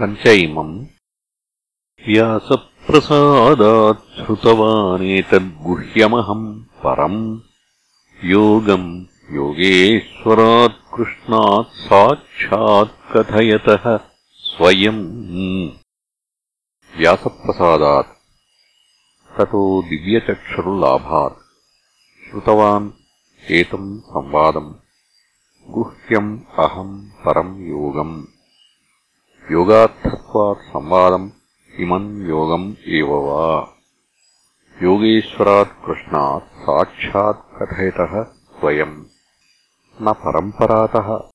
पञ्च इमम् व्यासप्रसादात् श्रुतवानेतद्गुह्यमहम् परम्। योगम् योगेश्वरात् कृष्णात् साक्षात् कथयतः स्वयम्। व्यासप्रसादात्। ततो दिव्यचक्षुर्लाभात्। श्रुतवान् एतम् संवादम्। गुह्यम् अहम् परम् योगम् योगार्थत्वात् संवादम् इमम् योगम् एव वा? योगेश्वरात् कृष्णात् साक्षात् कथयतः स्वयम् न परम्परातः